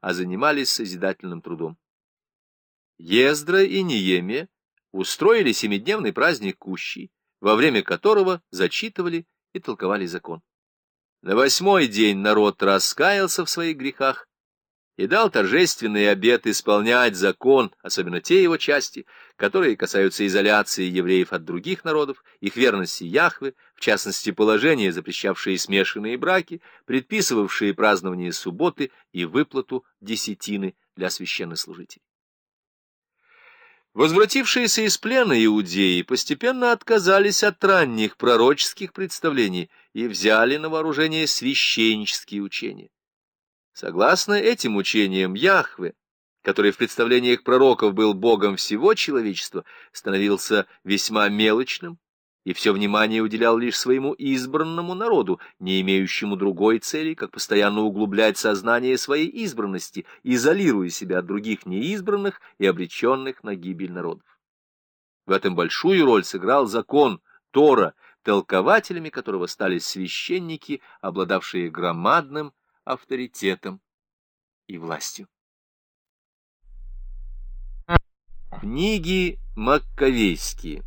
а занимались созидательным трудом. Ездра и Ниемия устроили семидневный праздник Кущи, во время которого зачитывали и толковали закон. На восьмой день народ раскаялся в своих грехах и дал торжественный обет исполнять закон, особенно те его части, которые касаются изоляции евреев от других народов, их верности Яхве, в частности положения, запрещавшие смешанные браки, предписывавшие празднование субботы и выплату десятины для священнослужителей. Возвратившиеся из плена иудеи постепенно отказались от ранних пророческих представлений и взяли на вооружение священнические учения. Согласно этим учениям, Яхве, который в представлениях пророков был богом всего человечества, становился весьма мелочным и все внимание уделял лишь своему избранному народу, не имеющему другой цели, как постоянно углублять сознание своей избранности, изолируя себя от других неизбранных и обреченных на гибель народов. В этом большую роль сыграл закон Тора, толкователями которого стали священники, обладавшие громадным авторитетом и властью. Книги Маккавейские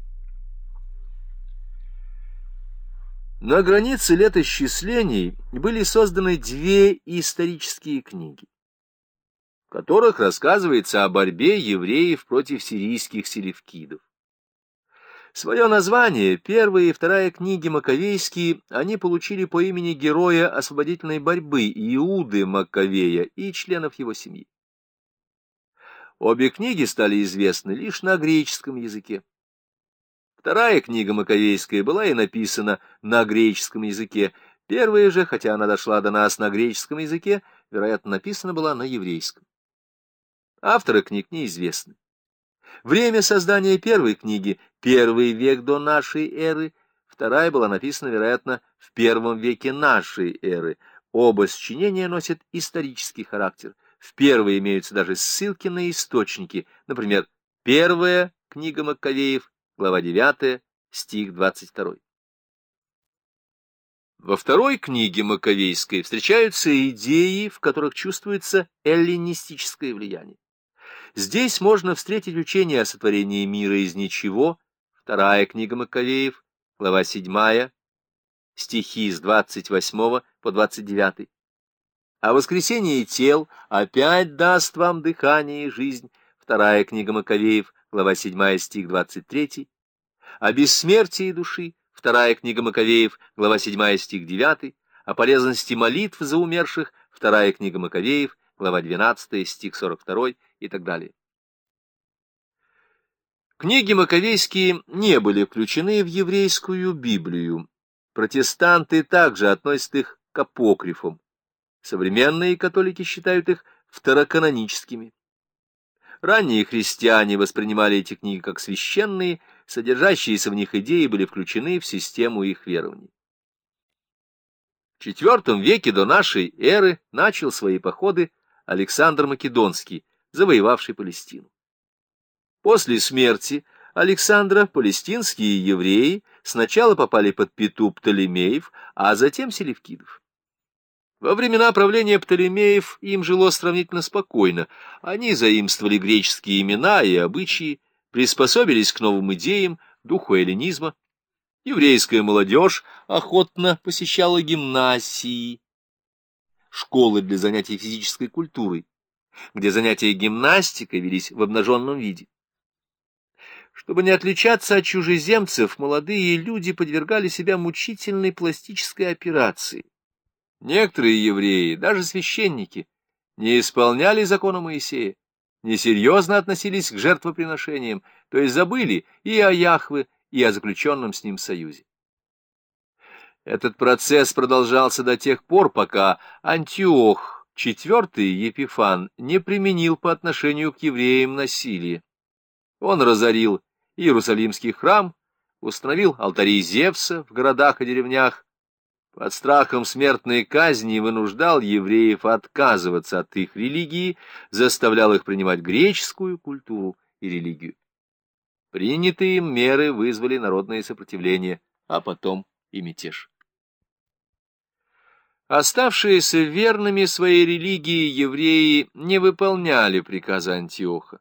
На границе летосчислений были созданы две исторические книги, в которых рассказывается о борьбе евреев против сирийских селевкидов. Свое название, первая и вторая книги Маковейские, они получили по имени героя освободительной борьбы Иуды Маковея и членов его семьи. Обе книги стали известны лишь на греческом языке. Вторая книга Маковейская была и написана на греческом языке. Первая же, хотя она дошла до нас на греческом языке, вероятно, написана была на еврейском. Авторы книг неизвестны. Время создания первой книги — первый век до нашей эры, вторая была написана, вероятно, в первом веке нашей эры. Оба сочинения носят исторический характер. В первой имеются даже ссылки на источники, например, первая книга Маккавеев, глава 9, стих 22. Во второй книге Маковейской встречаются идеи, в которых чувствуется эллинистическое влияние. Здесь можно встретить учение о сотворении мира из ничего, вторая книга Маковеев, глава 7, стихи с 28 по 29. О воскресении тел опять даст вам дыхание и жизнь, вторая книга Маковеев, глава 7, стих 23. О бессмертии души, вторая книга Маковеев, глава 7, стих 9. О полезности молитв за умерших, вторая книга Маковеев, глава 12, стих 42 и так далее. Книги маковейские не были включены в еврейскую Библию. Протестанты также относят их к апокрифам. Современные католики считают их второканоническими. Ранние христиане воспринимали эти книги как священные, содержащиеся в них идеи были включены в систему их верований. В IV веке до нашей эры начал свои походы Александр Македонский, завоевавший Палестину. После смерти Александра палестинские евреи сначала попали под пету Птолемеев, а затем Селевкидов. Во времена правления Птолемеев им жило сравнительно спокойно. Они заимствовали греческие имена и обычаи, приспособились к новым идеям, духу эллинизма. Еврейская молодежь охотно посещала гимнасии, школы для занятий физической культурой, где занятия гимнастикой велись в обнаженном виде. Чтобы не отличаться от чужеземцев, молодые люди подвергали себя мучительной пластической операции. Некоторые евреи, даже священники, не исполняли закона Моисея, несерьезно относились к жертвоприношениям, то есть забыли и о Яхве, и о заключенном с ним союзе. Этот процесс продолжался до тех пор, пока Антиох, четвертый Епифан, не применил по отношению к евреям насилие. Он разорил Иерусалимский храм, установил алтари Зевса в городах и деревнях, под страхом смертной казни вынуждал евреев отказываться от их религии, заставлял их принимать греческую культуру и религию. Принятые меры вызвали народное сопротивление, а потом и мятеж. Оставшиеся верными своей религии евреи не выполняли приказа Антиоха.